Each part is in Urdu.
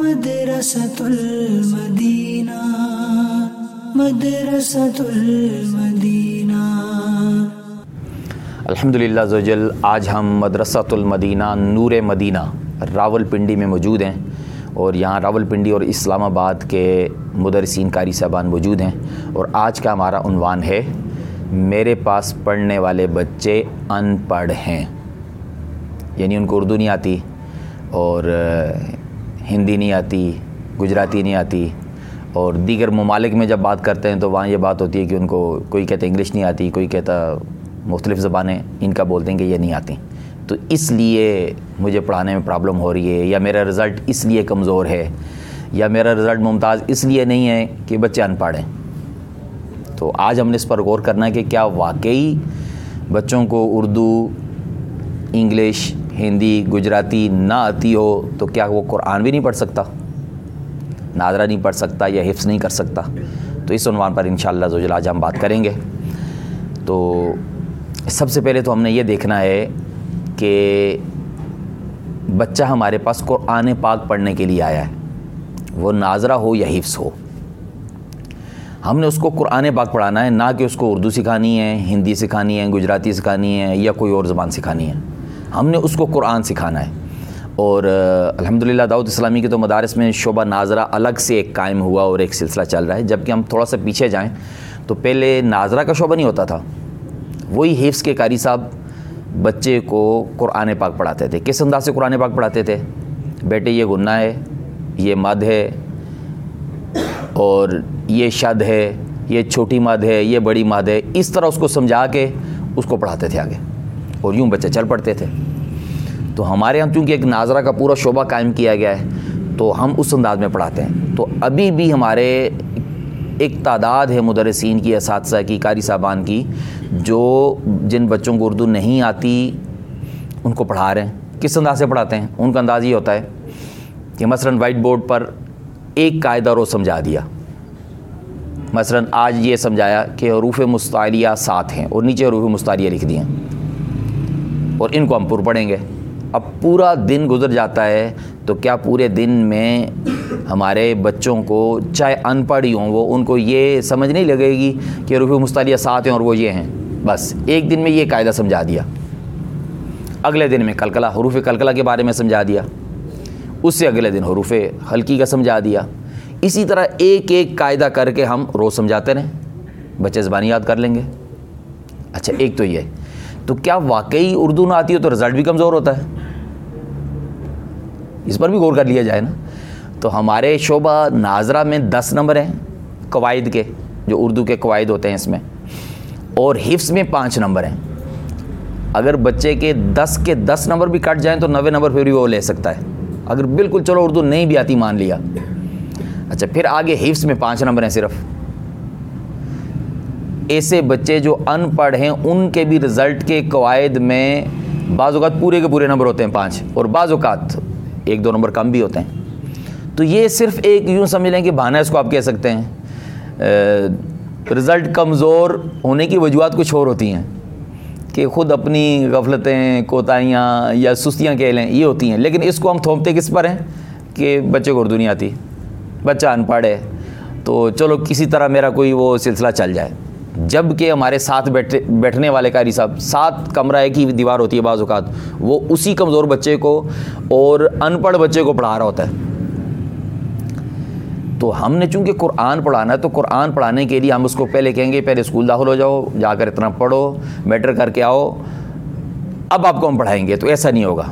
مدرسة المدینہ مدرسة المدینہ الحمد للہ زوجل آج ہم مدرسۃ المدینہ نور مدینہ راول پنڈی میں موجود ہیں اور یہاں راول پنڈی اور اسلام آباد کے مدرسین قاری صاحبان موجود ہیں اور آج کا ہمارا عنوان ہے، میرے پاس پڑھنے والے بچے ان پڑھ ہیں۔ یعنی ان کو اردو نہیں آتی اور ہندی نہیں آتی، گجراتی نہیں آتی۔ اور دیگر ممالک میں جب بات کرتے ہیں تو وہاں یہ بات ہوتی ہے کہ ان کو کوئی کہتا انگلش نہیں آتی، کوئی کہتا مختلف زبانیں، ان کا بولتے ہیں کہ یہ نہیں آتی۔ تو اس لیے مجھے پڑھانے میں پرابلم ہو رہی ہے، یا میرا رزلٹ اس لیے کمزور ہے، یا میرا رزلٹ ممتاز اس لیے نہیں ہے کہ بچے ان پڑھ ہیں تو آج ہم نے اس پر غور کرنا ہے کہ کیا واقعی بچوں کو اردو، انگلش ہندی، گجراتی نہ آتی ہو تو کیا وہ قرآن بھی نہیں پڑھ سکتا؟ ناظرہ نہیں پڑھ سکتا یا حفظ نہیں کر سکتا؟ تو اس عنوان پر انشاءاللہ شاء آج ہم بات کریں گے۔ تو سب سے پہلے تو ہم نے یہ دیکھنا ہے کہ بچہ ہمارے پاس قرآن پاک پڑھنے کے لیے آیا ہے۔ وہ ناظرہ ہو یا حفظ ہو؟ ہم نے اس کو قرآن پاک پڑھانا ہے، نہ کہ اس کو اردو سکھانی ہے، ہندی سکھانی ہے، گجراتی سکھانی ہے یا کوئی اور زبان سکھانی ہے۔ ہم نے اس کو قرآن سکھانا ہے۔ اور الحمد للہ داؤد اسلامی کے تو مدارس میں شعبہ ناظرہ الگ سے ایک قائم ہوا اور ایک سلسلہ چل رہا ہے۔ جبکہ ہم تھوڑا سا پیچھے جائیں تو پہلے ناظرہ کا شعبہ نہیں ہوتا تھا۔ وہی حفظ کے قاری صاحب بچے کو قرآن پاک پڑھاتے تھے۔ کس انداز سے قرآن پاک پڑھاتے تھے؟ بیٹے، یہ گناہ ہے، یہ مد ہے، اور یہ شد ہے، یہ چھوٹی مد ہے، یہ بڑی مد ہے۔ اس طرح اس کو سمجھا کے اس کو پڑھاتے تھے آگے۔ اور یوں بچے چل پڑتے تھے۔ تو ہمارے یہاں چونکہ ایک ناظرہ کا پورا شعبہ قائم کیا گیا ہے، تو ہم اس انداز میں پڑھاتے ہیں۔ تو ابھی بھی ہمارے ایک تعداد ہے مدرسین کی، اساتذہ کی، قاری صاحبان کی، جو جن بچوں کو اردو نہیں آتی، ان کو پڑھا رہے ہیں۔ کس انداز سے پڑھاتے ہیں؟ ان کا انداز یہ ہوتا ہے کہ مثلاً وائٹ بورڈ پر ایک قاعدہ رو سمجھا دیا۔ مثلاً آج یہ سمجھایا کہ حروف مستعلیہ سات ہیں اور نیچے حروف مستعلیہ لکھ دیے۔ اور ان کو ہم پر پڑھیں گے۔ اب پورا دن گزر جاتا ہے تو کیا پورے دن میں ہمارے بچوں کو چاہے ان پڑھ ہی ہوں وہ ان کو یہ سمجھ نہیں لگے گی کہ روح مستعلیہ ساتھ ہیں اور وہ یہ ہیں۔ بس ایک دن میں یہ قاعدہ سمجھا دیا۔ اگلے دن میں کلکلا حروف کلکلا کے بارے میں سمجھا دیا۔ اس سے اگلے دن حروف ہلکی کا سمجھا دیا۔ اسی طرح ایک ایک قاعدہ کر کے ہم روز سمجھاتے رہیں۔ بچے زبانی یاد کر لیں گے۔ اچھا ایک تو یہ تو کیا واقعی اردو نہ آتی ہے تو رزلٹ بھی کمزور ہوتا ہے؟ اس پر بھی غور کر لیا جائے نا۔ تو ہمارے شعبہ ناظرہ میں دس نمبر ہیں قواعد کے، جو اردو کے قواعد ہوتے ہیں اس میں۔ اور حفظ میں پانچ نمبر ہیں۔ اگر بچے کے دس کے دس نمبر بھی کٹ جائیں تو نوے نمبر پھر بھی وہ لے سکتا ہے۔ اگر بالکل چلو اردو نہیں بھی آتی، مان لیا۔ اچھا پھر آگے حفظ میں پانچ نمبر ہیں صرف۔ ایسے بچے جو ان پڑھ ہیں، ان کے بھی رزلٹ کے قواعد میں بعض اوقات پورے کے پورے نمبر ہوتے ہیں پانچ اور بعض اوقات ایک دو نمبر کم بھی ہوتے ہیں۔ تو یہ صرف ایک یوں سمجھ لیں کہ بہانہ اس کو آپ کہہ سکتے ہیں۔ رزلٹ کمزور ہونے کی وجوہات کچھ اور ہوتی ہیں کہ خود اپنی غفلتیں، کوتاہیاں یا سستیاں کہہ لیں، یہ ہوتی ہیں۔ لیکن اس کو ہم تھوپتے کس پر ہیں؟ کہ بچے کو اردو نہیں آتی، بچہ ان پڑھ ہے۔ تو چلو کسی طرح میرا کوئی وہ سلسلہ چل جائے۔ جبکہ ہمارے ساتھ بیٹھے بیٹھنے والے قاری صاحب، سات کمرہ ایک ہی دیوار ہوتی ہے بعض اوقات۔ وہ اسی کمزور بچے کو اور ان پڑھ بچے کو پڑھا رہا ہوتا ہے۔ تو ہم نے چونکہ قرآن پڑھانا ہے، تو قرآن پڑھانے کے لیے ہم اس کو پہلے کہیں گے، پہلے اسکول داخل ہو جاؤ، جا کر اتنا پڑھو، میٹر کر کے آؤ۔ اب آپ کو ہم پڑھائیں گے، تو ایسا نہیں ہوگا۔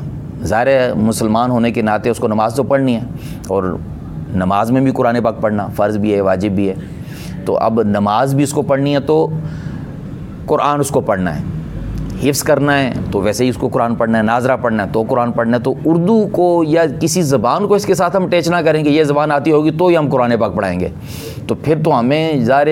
ظاہر مسلمان ہونے کے ناطے اس کو نماز تو پڑھنی ہے، اور نماز میں بھی قرآن پاک پڑھنا فرض بھی ہے، واجب بھی ہے۔ تو اب نماز بھی اس کو پڑھنی ہے تو قرآن اس کو پڑھنا ہے۔ حفظ کرنا ہے تو ویسے ہی اس کو قرآن پڑھنا ہے، ناظرہ پڑھنا ہے تو قرآن پڑھنا ہے۔ تو اردو کو یا کسی زبان کو اس کے ساتھ ہم ٹیچ نہ کریں گے، یہ زبان آتی ہوگی تو ہی ہم قرآن پاک پڑھائیں گے۔ تو پھر تو ہمیں ظاہر